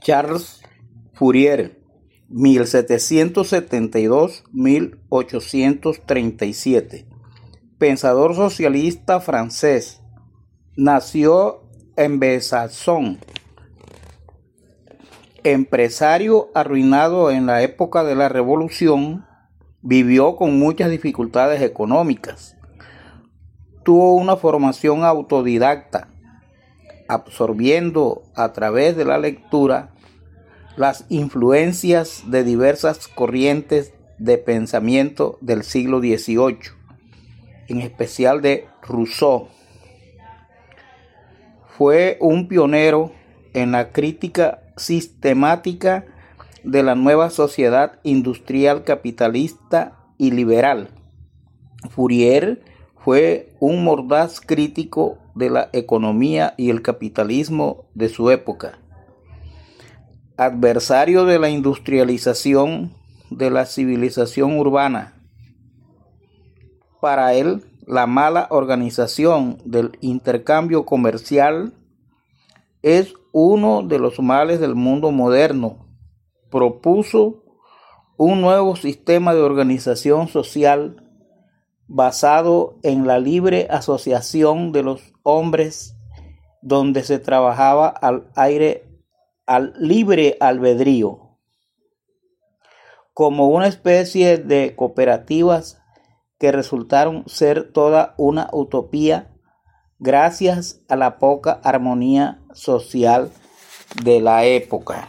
Charles Fourier, 1772-1837, pensador socialista francés, nació en Besançon, empresario arruinado en la época de la Revolución, vivió con muchas dificultades económicas. Tuvo una formación autodidacta absorbiendo a través de la lectura las influencias de diversas corrientes de pensamiento del siglo XVIII, en especial de Rousseau. Fue un pionero en la crítica sistemática de la nueva sociedad industrial capitalista y liberal. Fourier fue un mordaz crítico de la economía y el capitalismo de su época. Adversario de la industrialización de la civilización urbana. Para él, la mala organización del intercambio comercial es uno de los males del mundo moderno. Propuso un nuevo sistema de organización social basado en la libre asociación de los hombres donde se trabajaba al aire al libre albedrío como una especie de cooperativas que resultaron ser toda una utopía gracias a la poca armonía social de la época.